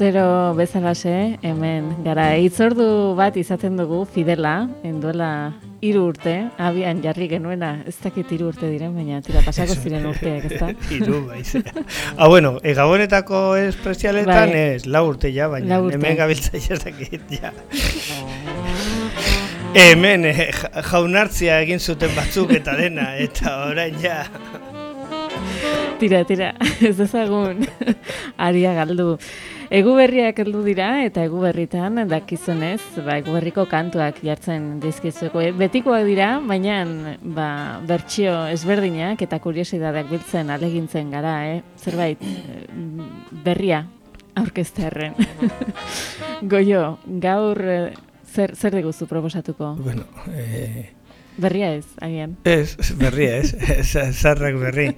urtero bezalase, hemen gara itzordu bat izaten dugu Fidela, enduela hiru urte, abian jarri genuena, ez dakit hiru urte diren, baina tira pasako ziren urteak, ez da? Hiru, baiz. ah, bueno, e, gabonetako esprezialetan bai. ez, lau urte ja, baina hemen gabiltza ez dakit, ja. hemen eh, jaunartzia egin zuten batzuk eta dena, eta orain ja... Tira, tira, ez ezagun, aria galdu. Egu berriak heldu dira eta egu berritan dakizunez, ba egu berriko kantuak jartzen dizkizuko. Betikoak dira, baina ba bertsio ezberdinak eta kuriosidadeak biltzen alegintzen gara, eh? Zerbait eh, berria aurkeztearren. Goio, gaur eh, zer zer diguzu proposatuko? Bueno, eh Berria ez, agian. Ez, berria ez, zarrak berri.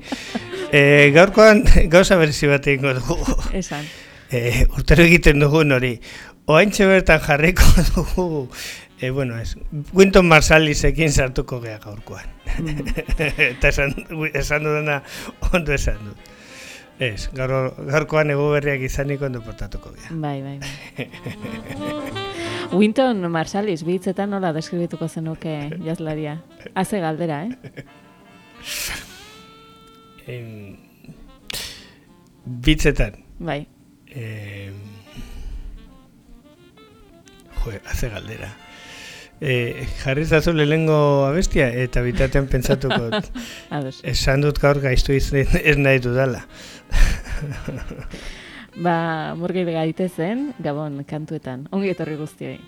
E, gaurkoan gauza berezi bat egingo dugu. Esan. E, urtero egiten dugu nori. Oaintxe bertan jarriko dugu, e, bueno ez, Winton Marsalisekin sartuko geha gaurkoan. Mm. Eta esan, esan dudana ondo esan dut. Ez, gaur, gaurkoan egu berriak izanik ondo portatuko geha. Bai, bai, bai. Winton Marsalis, bitzetan nola deskribituko zenuke jazlaria? Haze galdera, eh? En... Bitzetan. Bai. Eh... Jo, haze galdera. Eh, jarri zazu lehengo abestia eta bitatean pentsatuko esan dut gaur gaiztu izan ez nahi dudala. ba, murgei begaite zen, gabon kantuetan. Ongi etorri guztioi.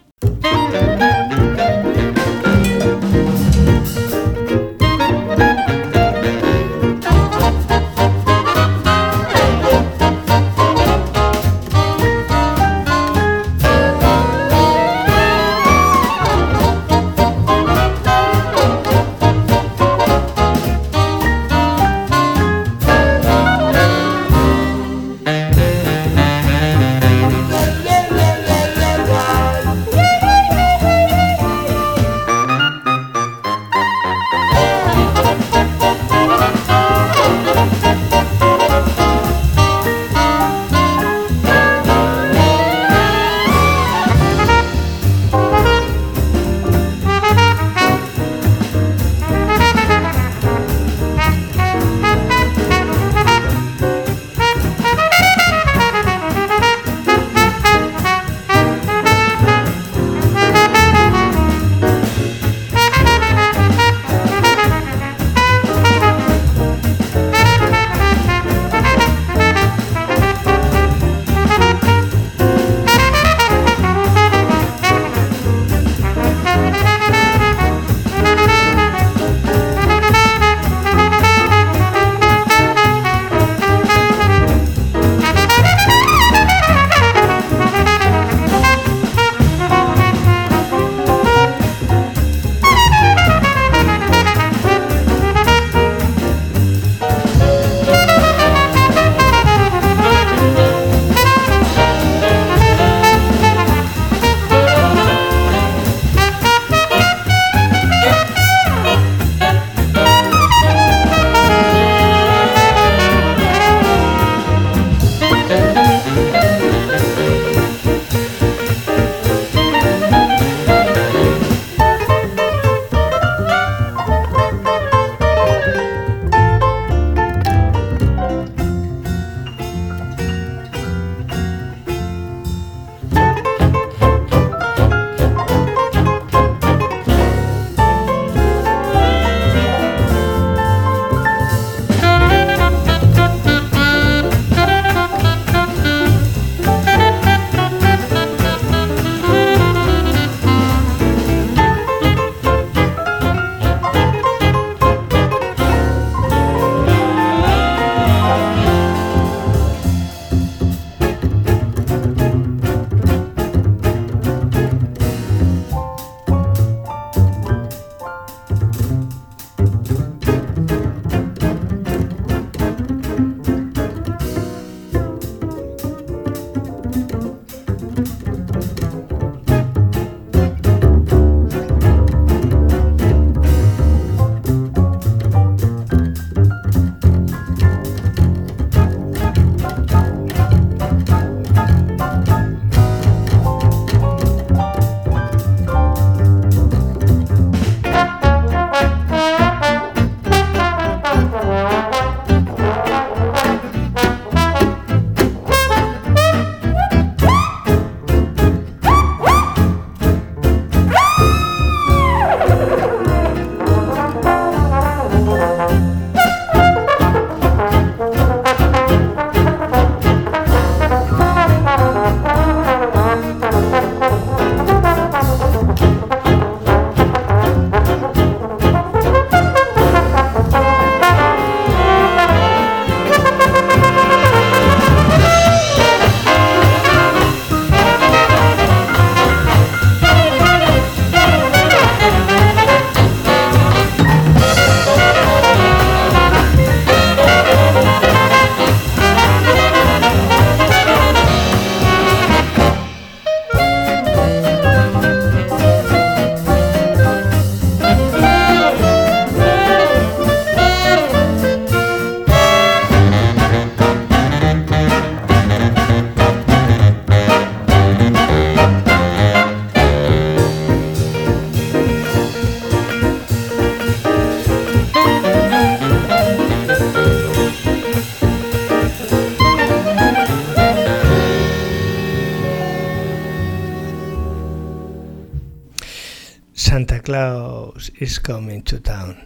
Claus is coming to town.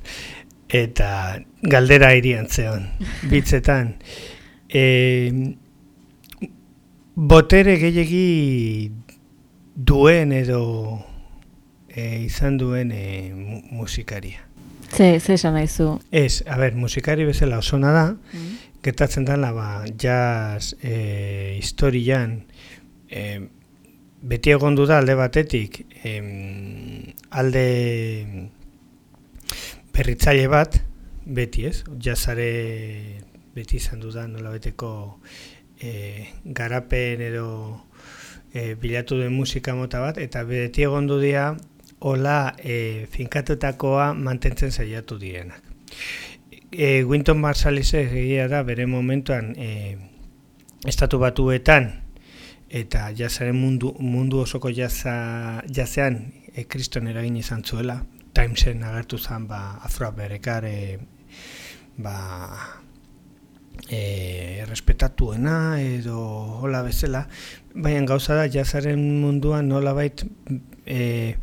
Eta galdera irian zeon, bitzetan. E, botere gehiagi duen edo e, izan duen e, musikaria. Ze, ze esan nahizu? Ez, a ber, musikari bezala osona da, mm. getatzen dela, ba, jazz e, historian, e, beti egon da alde batetik, e, alde berritzaile bat, beti ez, jazzare beti izan dudan nola beteko e, garapen edo e, bilatu duen musika mota bat, eta beti egon dira hola e, finkatutakoa mantentzen saiatu dienak. E, Winton Marsalis egia da bere momentuan e, estatu batuetan eta jazaren mundu, mundu osoko jaza, jazean e, kriston eragin izan zuela. Timesen agertu zen ba, afroaberekar e, ba, e, respetatuena edo hola bezala, baina gauza da jazaren munduan nola bait e,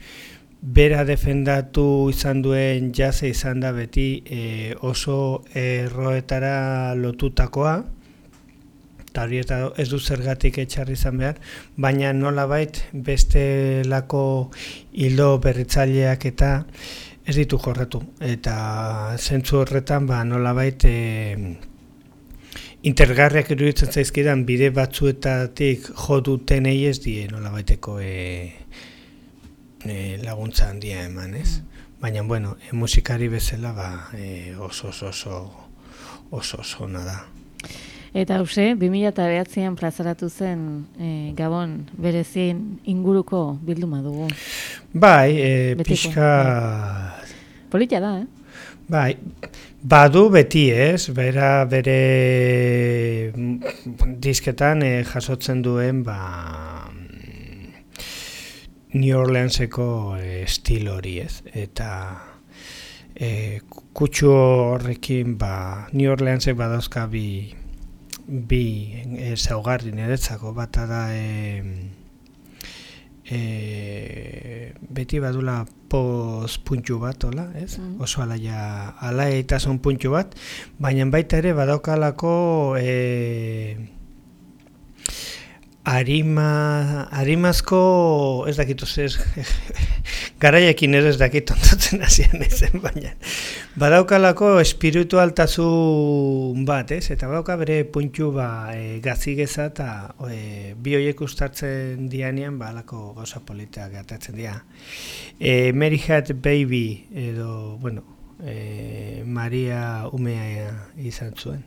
bera defendatu izan duen jaze izan da beti e, oso erroetara lotutakoa, eta hori eta ez du zergatik etxarri izan behar, baina nola bait beste lako hildo berritzaileak eta ez ditu jorratu. Eta zentzu horretan ba, nola bait e, intergarriak iruditzen zaizkidan bide batzuetatik jo duten ez die nola baiteko e, e, laguntza handia eman, ez? Baina, bueno, e, musikari bezala ba, e, oso, oso, oso, oso, oso, da. Eta hause, 2008an plazaratu zen e, Gabon berezien inguruko bilduma dugu. Bai, e, pixka... Politia da, eh? Bai, badu beti ez, bera bere disketan e, jasotzen duen, ba, New Orleanseko estil hori ez, eta e, kutsu horrekin ba, New Orleansek badauzka bi, bi e, zaugarri niretzako, bata da e, e, beti badula poz puntxu bat, hola, ez? Mm. Oso alaia, eta son puntxu bat, baina baita ere badaukalako e, Arima, arimazko, ez dakitu ez, garaiekin ez dakit ontatzen hasian ezen, baina badaukalako espiritualtasun bat, ez? Eta badauka bere puntu ba, e, gazigeza eta e, bi hoiek ustartzen dianean, ba, alako gauza politeak gertatzen dira. E, Mary Had Baby, edo, bueno, e, Maria Umea izan zuen.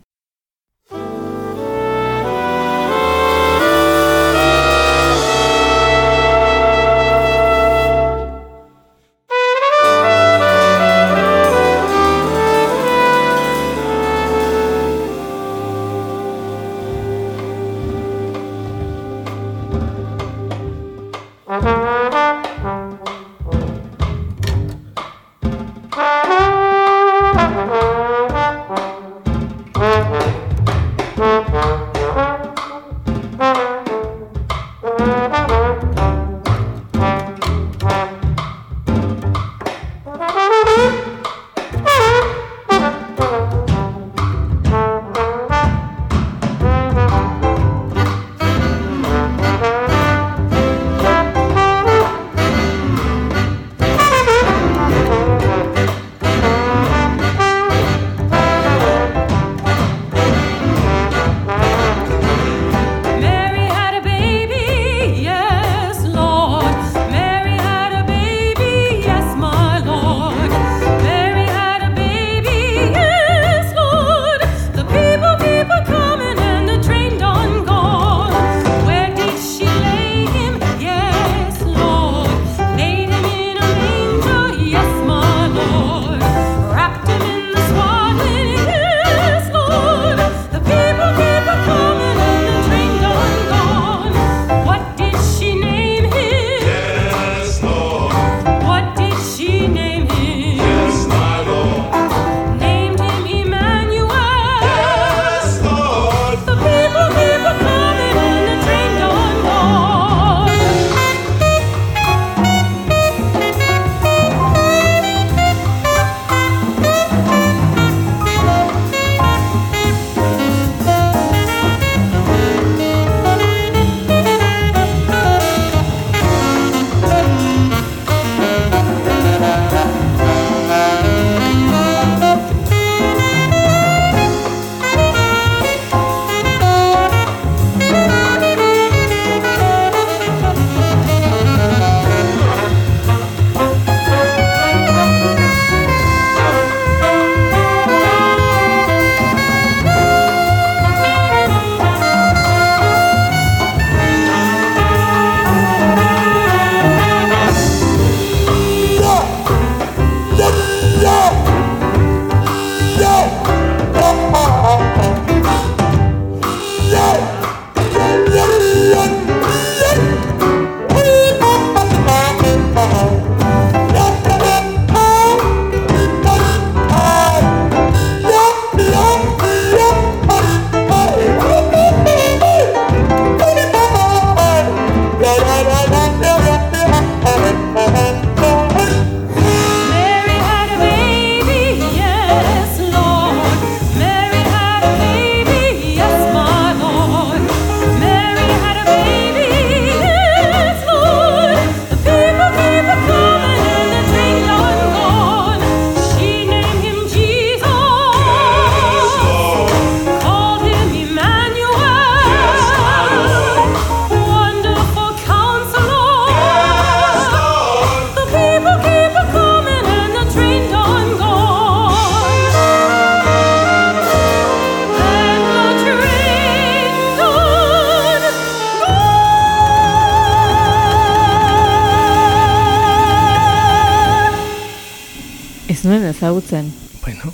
Ezagutzen. Bueno,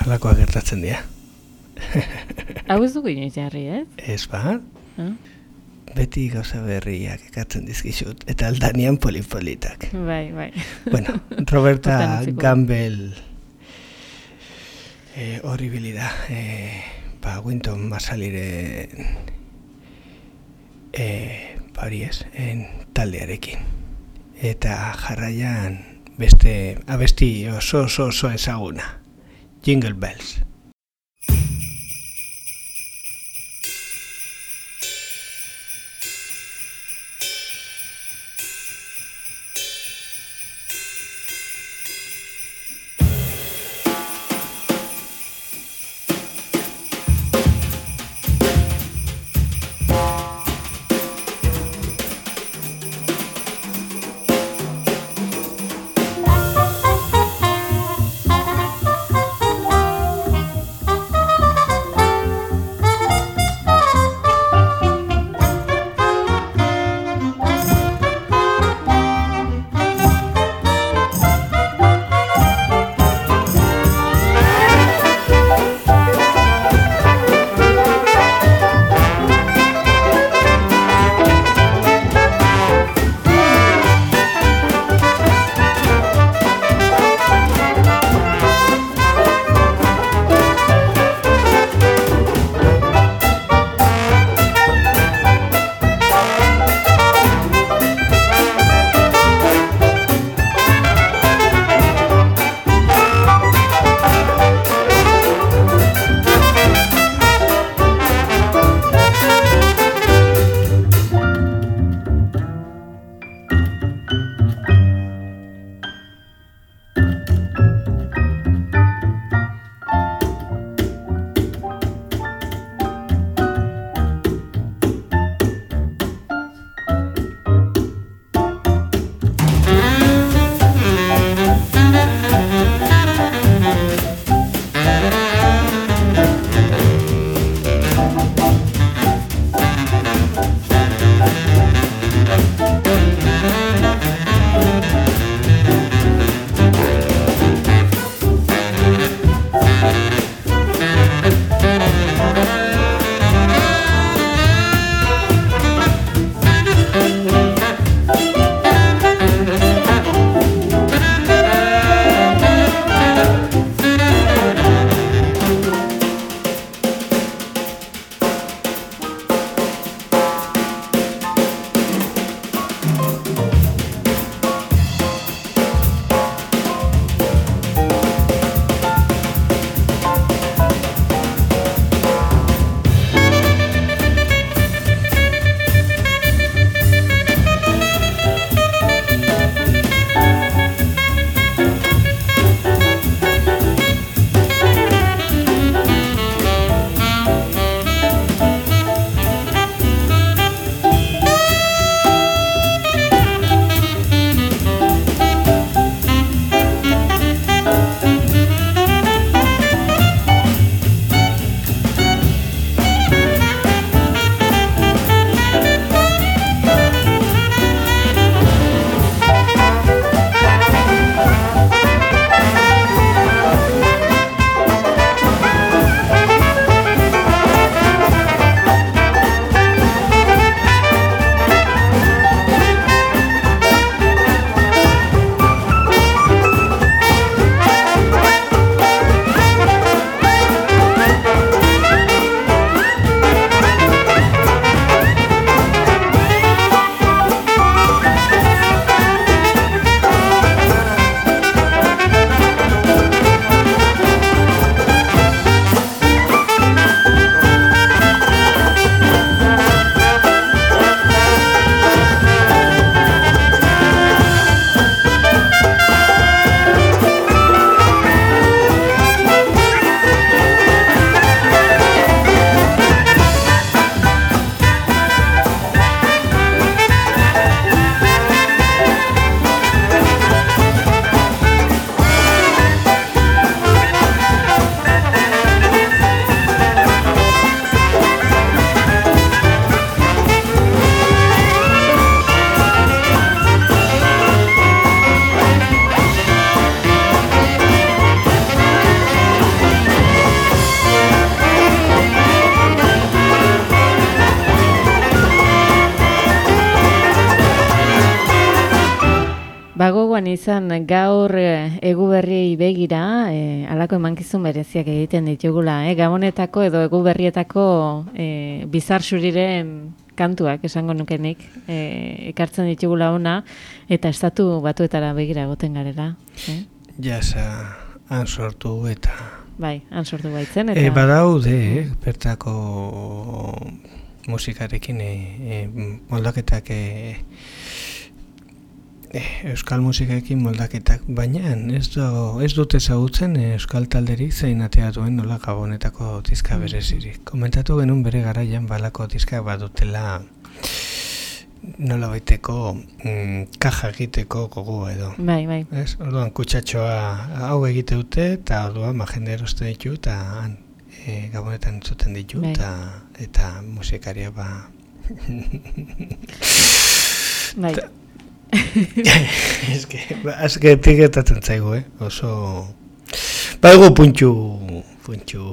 halakoa gertatzen dira. Hau ez dugu inoiz jarri, ez? Ez ba? Beti gauza berriak ekartzen dizkizut, eta aldanian polipolitak. Bai, bai. Bueno, Roberta Gamble eh, horribilida. Eh, ba, Winton Marsalire eh, bari ez, en taldearekin. Eta jarraian beste abesti oso oso oso ezaguna. Jingle Bells. Gaur eh, eguberriei begira, e, alako emankizun bereziak egiten ditugula, eh? gabonetako edo eguberrietako e, bizar suriren kantuak esango nukenik e, ekartzen ditugula ona eta estatu batuetara begira goten garela. Eh? Ja, han sortu eta... Bai, han sortu baitzen eta... E, badaude, eh, bertako musikarekin e, e, moldaketak e, euskal musikarekin moldaketak, baina ez, do, ez dute ezagutzen euskal talderik zein atea duen nola gabonetako dizka mm. berezirik. Komentatu genuen bere garaian balako dizka badutela nola baiteko mm, kaja egiteko gogo edo. Bai, bai. Ez? Orduan kutsatxoa hau egite dute eta orduan ma jende eroste ditu eta e, gabonetan entzuten ditu bai. eta, eta musikaria ba... bai. Ez que, ez que tiketatzen zaigu, eh? Oso... Baigu puntxu... Puntxu...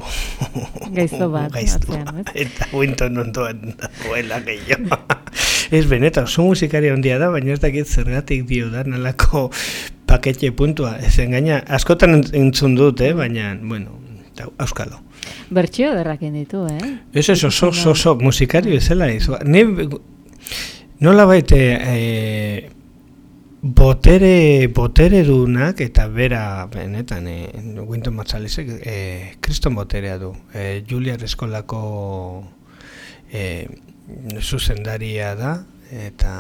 Gaizto bat. Gaizto bat. Eta Winton ondoan huela gehiago. ez benetan, oso musikaria ondia da, baina ez dakit zergatik dio da nalako paketxe puntua. Ez engaina, askotan entzun dut, eh? baina, bueno, auskalo. Bertxio derrakin ditu, eh? Ez ez, oso, oso, oso, musikario ezela izu. Ni, nola baite, eh, botere, botere dunak, eta bera, benetan, eh, Winton Marshallesek, eh, kriston boterea du. Eh, Julia Reskolako eh, zuzendaria da, eta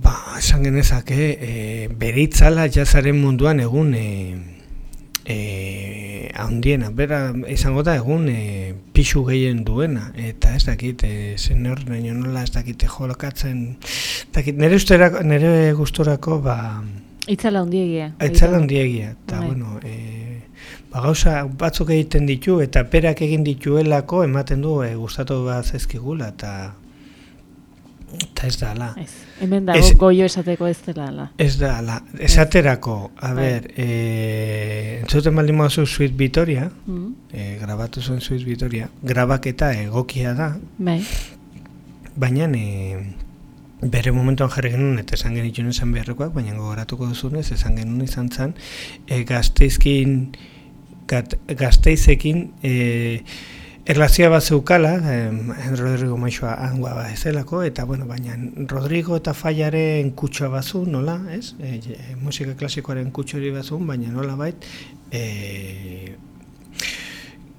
ba, esan genezake, eh, beritzala jazaren munduan egun eh, eh, handiena, bera izango da egun eh, pixu gehien duena, eta ez dakit, eh, hor, nahi nola ez dakit jolokatzen, dakit, nire, ustera, nire gusturako, ba... Itzala hundiegia. Itzala hundiegia, eta bai. bueno, eh, ba, gauza batzuk egiten ditu, eta perak egin dituelako ematen du eh, gustatu bat zezkigula, eta eta ez da ala. Ez, hemen dago ez, goio esateko ez dela ala. Ez da ala. Esaterako, a bai. ber, e, entzuten baldin mozu Sweet Vitoria, mm. e, grabatu zuen Sweet Vitoria, grabaketa egokia da, bai. baina e, bere momentuan jarri genuen eta esan genituen esan beharrekoak, baina gogoratuko duzunez, esan genuen izan zen, e, gazteizkin, gazteizekin, e, Erlazioa bat zeukala, eh, Rodrigo Maixoa angua bat ezelako, eta bueno, baina Rodrigo eta Faiaren kutsua bazu, nola, ez? E, e, musika klasikoaren kutsori bazu, baina nola bait, e,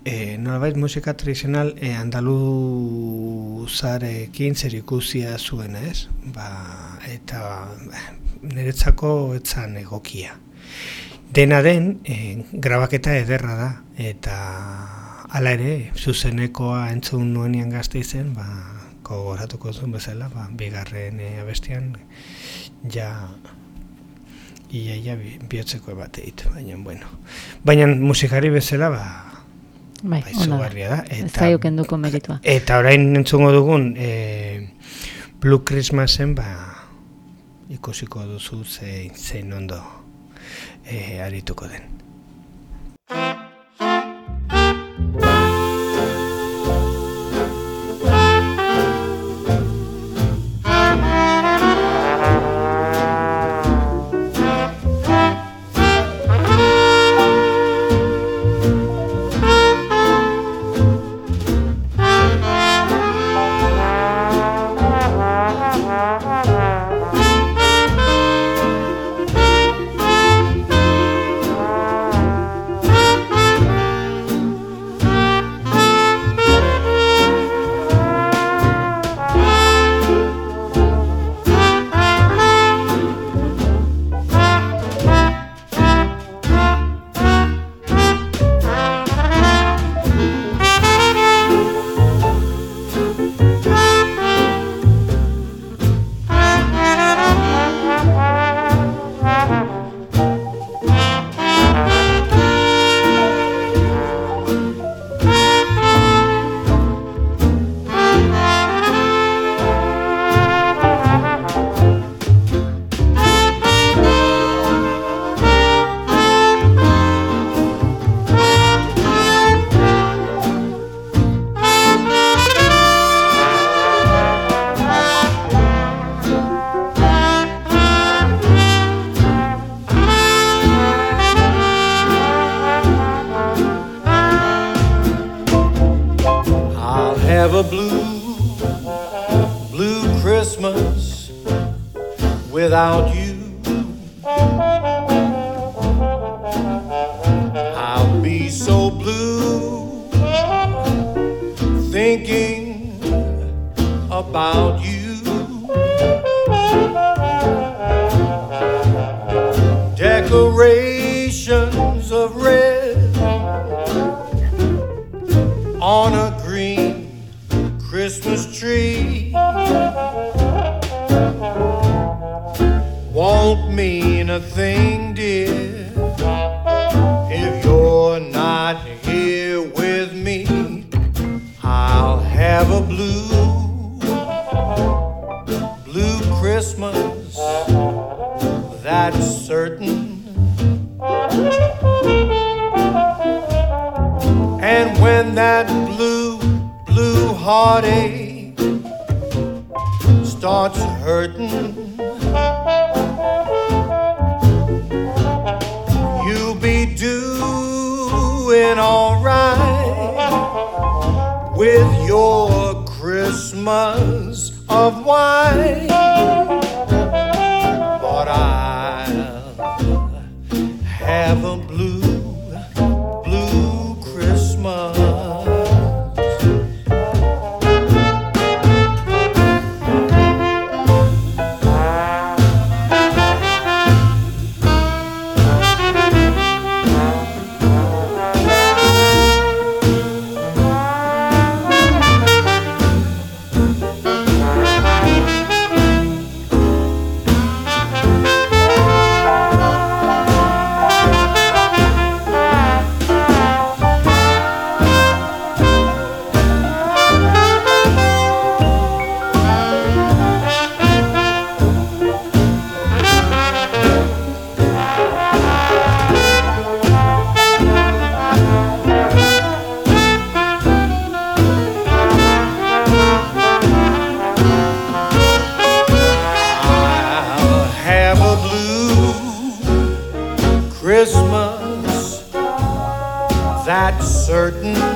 e, nola bait musika tradizional e, andaluzarekin zer ikusia zuen, ez? Ba, eta niretzako etzan egokia. Dena den, e, grabaketa ederra da, eta Hala ere, zuzenekoa entzun nuenian gazte izen, ba, kogoratuko zuen bezala, ba, bigarren e, abestian, ja, ia, ia, bihotzeko ebate ditu, baina, bueno. Baina musikari bezala, ba, bai, bai da. Eta, meritua. Eta orain entzungo dugun, e, Blue Christmasen, ba, ikusiko duzu zein, zein ondo e, arituko den. About you. Certain.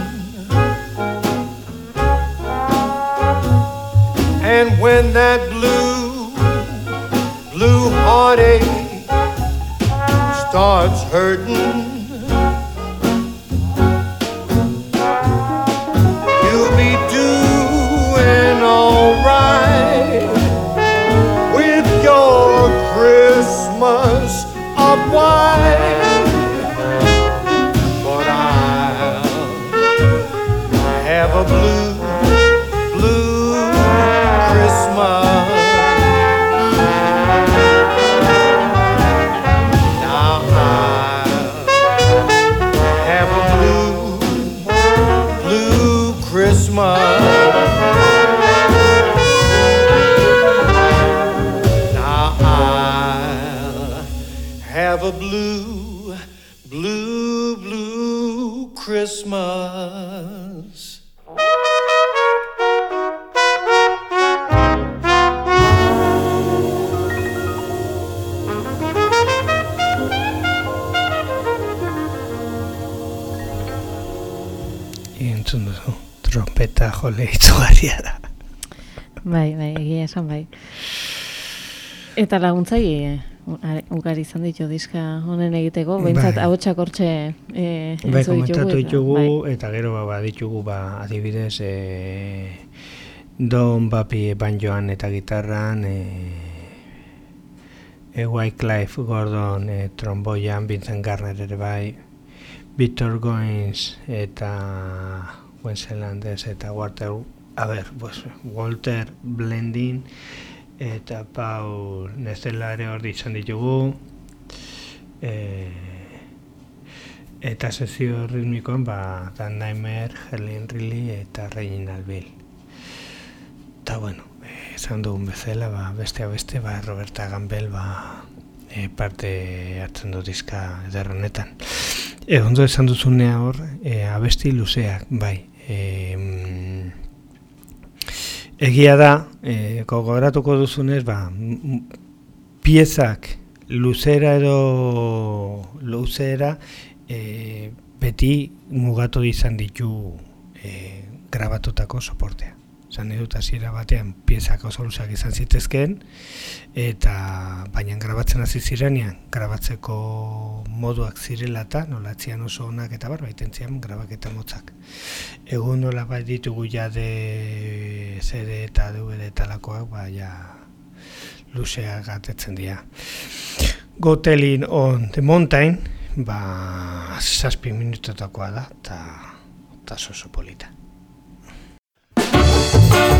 Bai, esan bai. Eta laguntzaile ugari izan ditu diska honen egiteko, behintzat Bai. ahotsak hortxe e, Bai, komentatu ditugu, bai. eta gero ba, baditugu, ba, adibidez, e, Don Papi banjoan eta gitarran, e, e, Wycliffe Gordon e, tromboian, Vincent Garner ere bai, Victor Goins eta Wenzel Landes eta Walter, a ver, pues, Walter Blendin eta Paul Nezela ere hor izan ditugu. E, eta sesio ritmikoan ba, Dan Naimer, Helen Riley eta Reginald Bill. Eta bueno, eh, esan dugun bezala, ba, beste beste, ba, Roberta Gambel ba, e, parte hartzen du diska eder honetan. E, ondo esan duzunea hor, e, abesti luzeak, bai. E, mm, egia da, e, gogoratuko duzunez, ba, piezak luzera edo luzera e, beti mugatu izan ditu e, grabatutako soportea. Zan edut hasiera batean piezak oso luzak izan zitezkeen, eta baina grabatzen hasi zirenean, grabatzeko moduak zirela eta nolatzian oso onak eta bar, baiten grabaketa motzak. Egun nola bai ditugu ja de CD eta DVD talakoak, ba, ja, luzeak gatetzen dira. Gotelin on the mountain, ba, saspi minutotakoa da, eta eta oso polita. Música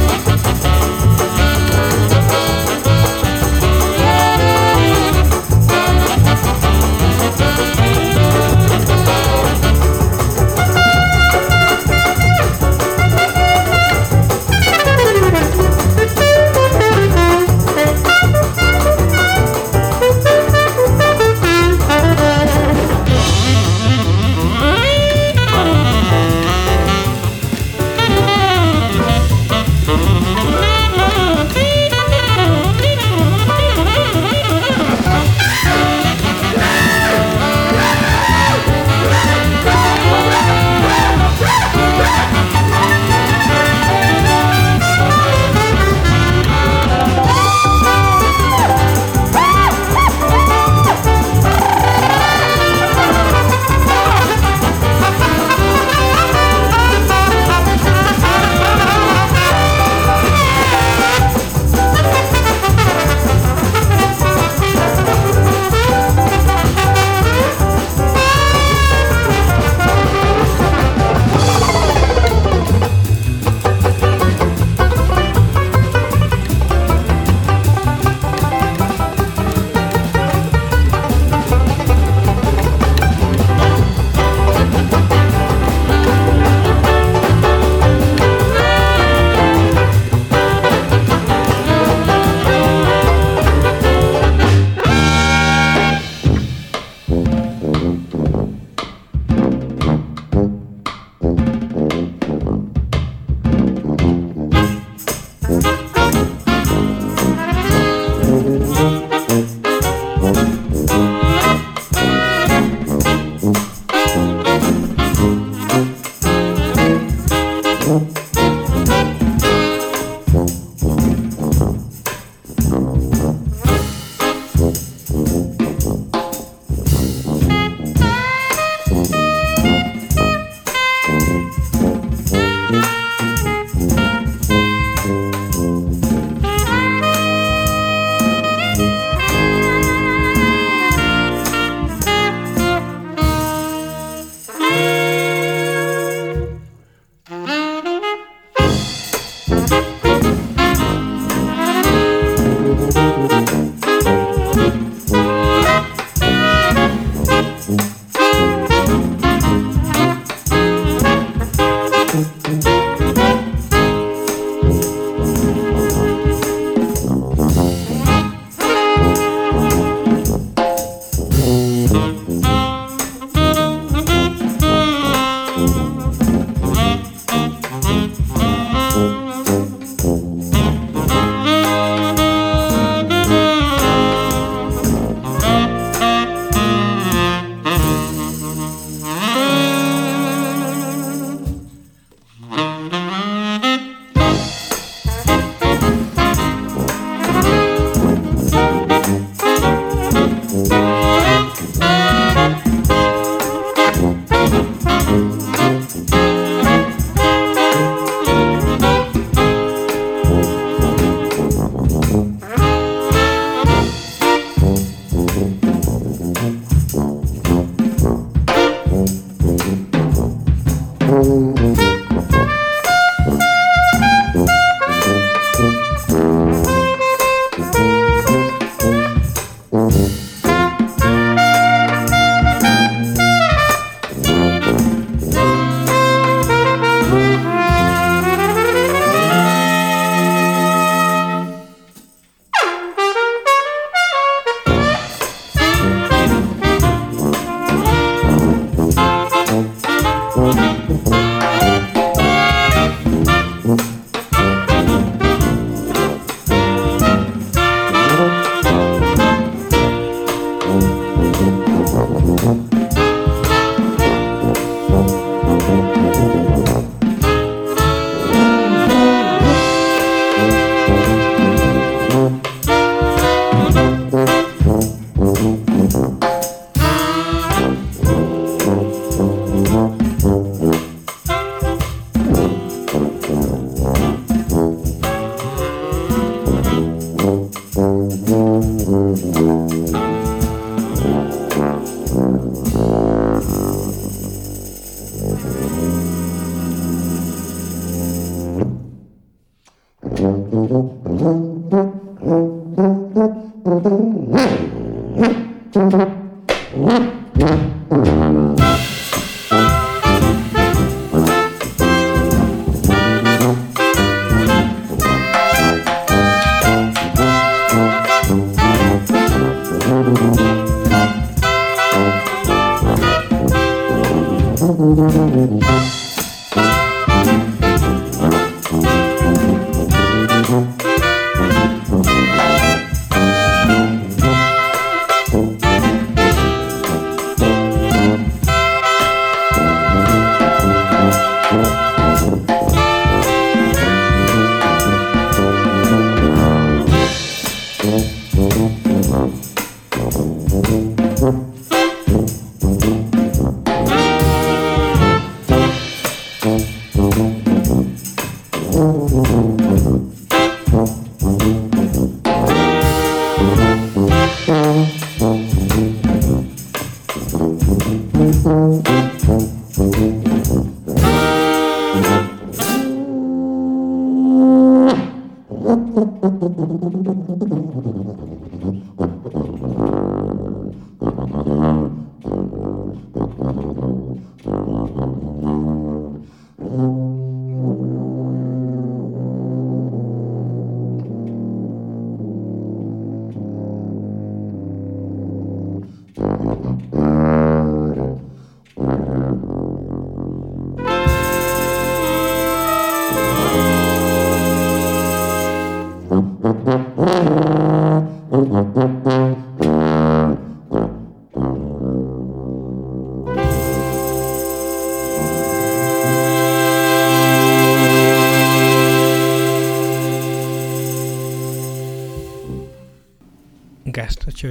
Boom.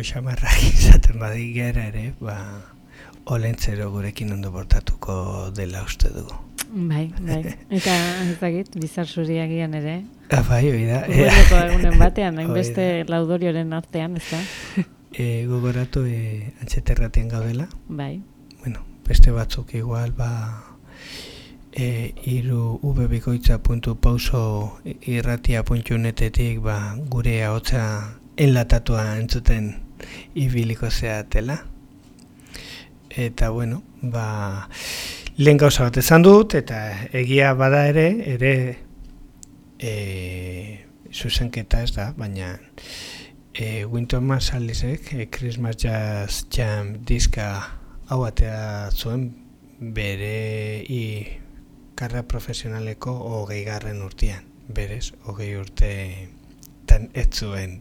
Xamarrak izaten badigera ere, ba, olentzero gurekin ondo bortatuko dela uste dugu. Bai, bai. Eta ez dakit, bizar zuriak gian ere. Ah, bai, hori da. Urreleko egunen batean, hainbeste laudorioren artean, ez da? E, gogoratu e, antxeterratean gaudela. Bai. Bueno, beste batzuk igual, ba, e, iru ubebikoitza.pauso irratia.netetik ba, gure ahotsa enlatatua entzuten ibiliko zeatela. Eta bueno, ba, lehen gauza bat esan dut, eta egia bada ere, ere e, zuzenketa ez da, baina e, Winton Marshallisek e, Christmas Jazz Jam diska hau atea zuen bere i karra profesionaleko hogei garren urtean. Berez, hogei urte tan ez zuen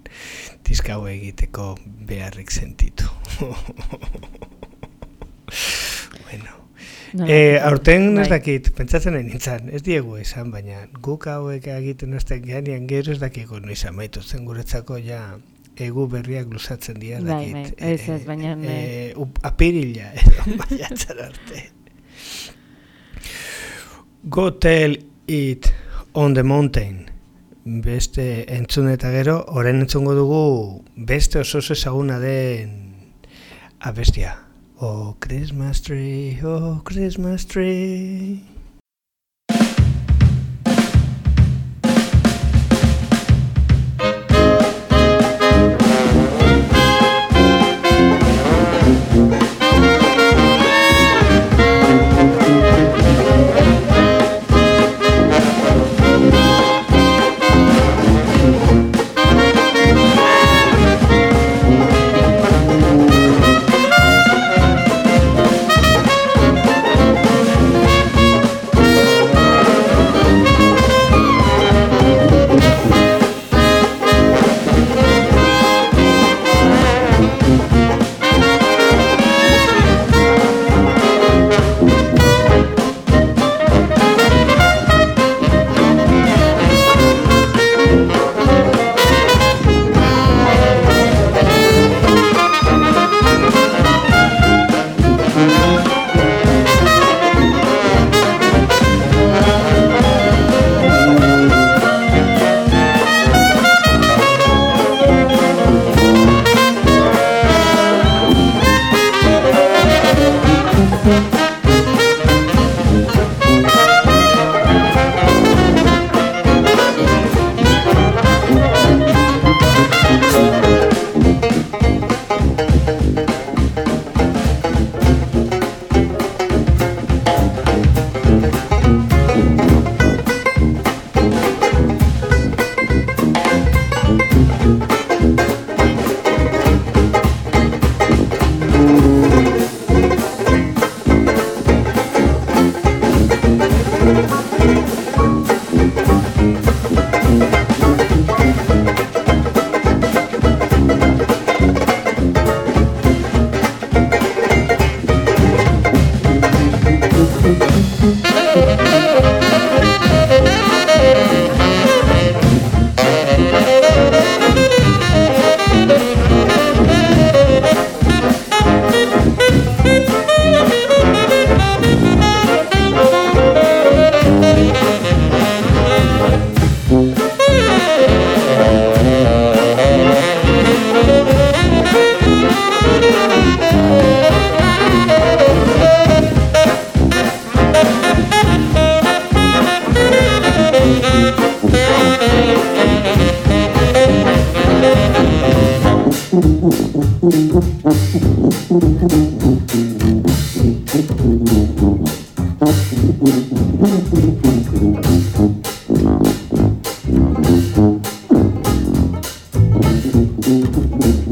diska hau egiteko beharrik sentitu. bueno. No, E, aurten ez bai. dakit, pentsatzen nahi nintzen, ez diegu esan, baina guk hauek egiten azten gehanean gero ez dakigu noiz amaitu zen guretzako ja egu berriak luzatzen dira Bai, dakit. bai, ez, ez, baina, e, up- apirila edo maiatzar arte. Go tell it on the mountain. Beste entzun eta gero, orain entzungo dugu beste oso ezaguna den abestia. Oh Christmas tree, oh Christmas tree.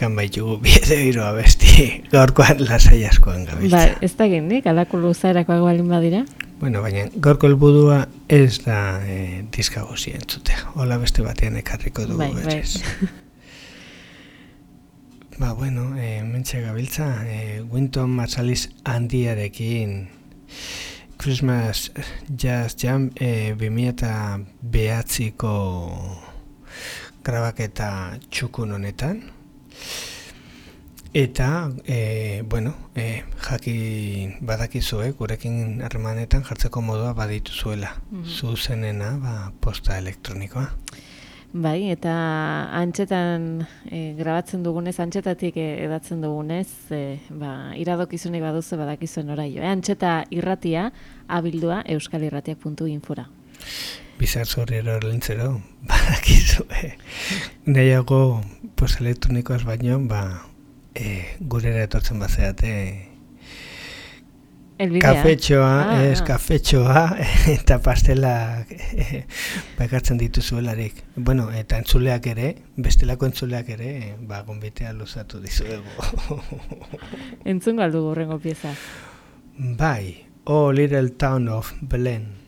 Oendikan baitugu biede biro abesti, gaurkoan lasai askoan Ba, gabiltza. ez da nik, alako luzaerakoak balin badira. Bueno, baina gaurko helburua ez da e, diska guzien entzutea. Hola beste batean ekarriko dugu Bai, bai. berez. Ba, bueno, e, mentxe gabiltza, e, Winton Marsalis handiarekin Christmas Jazz Jam e, 2000 behatziko grabaketa txukun honetan. Eta, e, bueno, e, jaki badakizue, gurekin harremanetan jartzeko modua baditu zuela. Mm -hmm. Zuzenena, ba, posta elektronikoa. Bai, eta antxetan e, grabatzen dugunez, antxetatik e, edatzen dugunez, e, ba, iradokizunik baduzu badakizuen oraio. E, antxeta irratia, abildua euskalirratiak.infora. Bizar zorri lintzero, badakizu, e, nahiago pos elektronikoaz baino, ba, e, gurera etortzen bazeate kafetxoa, ah, ez, ah. kafetxoa eta pastela e, baikartzen dituzuelarik. Bueno, eta entzuleak ere, bestelako entzuleak ere, ba, gombitea luzatu dizuego. Entzun galdu gorrengo pieza. Bai, Oh Little Town of Belen.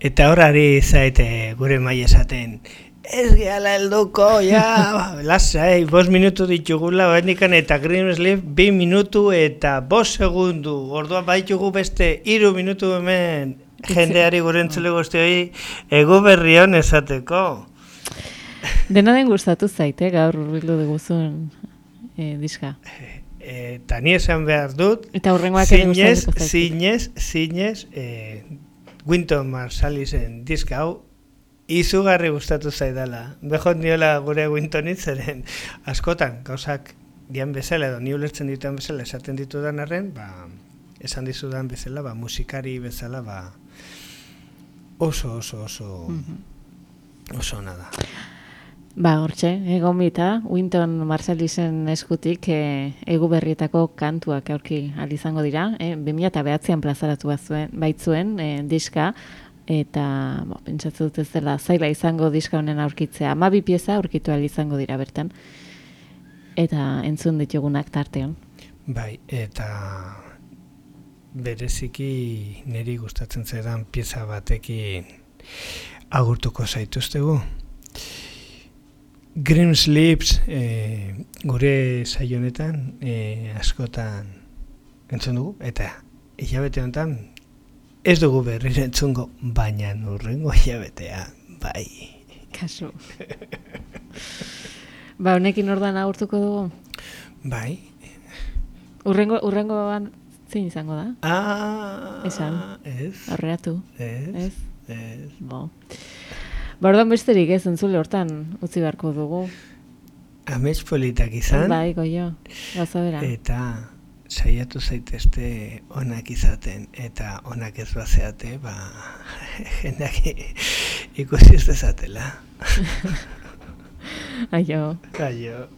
Eta horari zaite gure mai esaten, ez gehala helduko, ja, lasai, bos minutu ditugula, bendikan eta Green Sleep, bi minutu eta bos segundu, orduan baitugu beste iru minutu hemen jendeari gure entzule guztioi ego berri hon esateko. Dena den gustatu zaite gaur urbildu diguzun e, diska. Eta ni esan behar dut, Eta zinez, zaitu. zinez, zinez, eh, Winton Marsallisen diska hau, izugarri gustatu zaidala. Behot niola gure Wintonit zeren askotan, gauzak dian bezala edo ni ulertzen dituan bezala esaten ditudan arren, ba, esan dizudan bezala, ba, musikari bezala, ba, oso, oso, oso, Mhm. oso ona da. Ba, hortxe, egon bita, Winton Marsallisen eskutik e, egu berrietako kantuak aurki izango dira. E, 2009an plazaratu bazuen, baitzuen e, diska, eta bo, pentsatzen dut ez dela zaila izango diska honen aurkitzea. Amabi pieza aurkitu izango dira bertan. Eta entzun ditugunak tartean. Bai, eta bereziki niri gustatzen zaidan pieza batekin agurtuko zaituztegu. Grim Sleeps e, gure saio honetan e, askotan entzun dugu eta hilabete honetan ez dugu berriro entzungo baina urrengo hilabetea bai. Kasu. ba, honekin ordan agurtuko dugu. Bai. Urrengo, urrengoan zein izango da? Ah, Esan. Ez. Aurreratu, Ez. ez? Ez. Bo. Ba, orduan besterik ez, entzule hortan utzi beharko dugu. Amets politak izan. Bai, goio, gauza bera. Eta saiatu zaitezte onak izaten eta onak ez bazeate, ba, jendeak ikusi ez dezatela. Aio. Aio.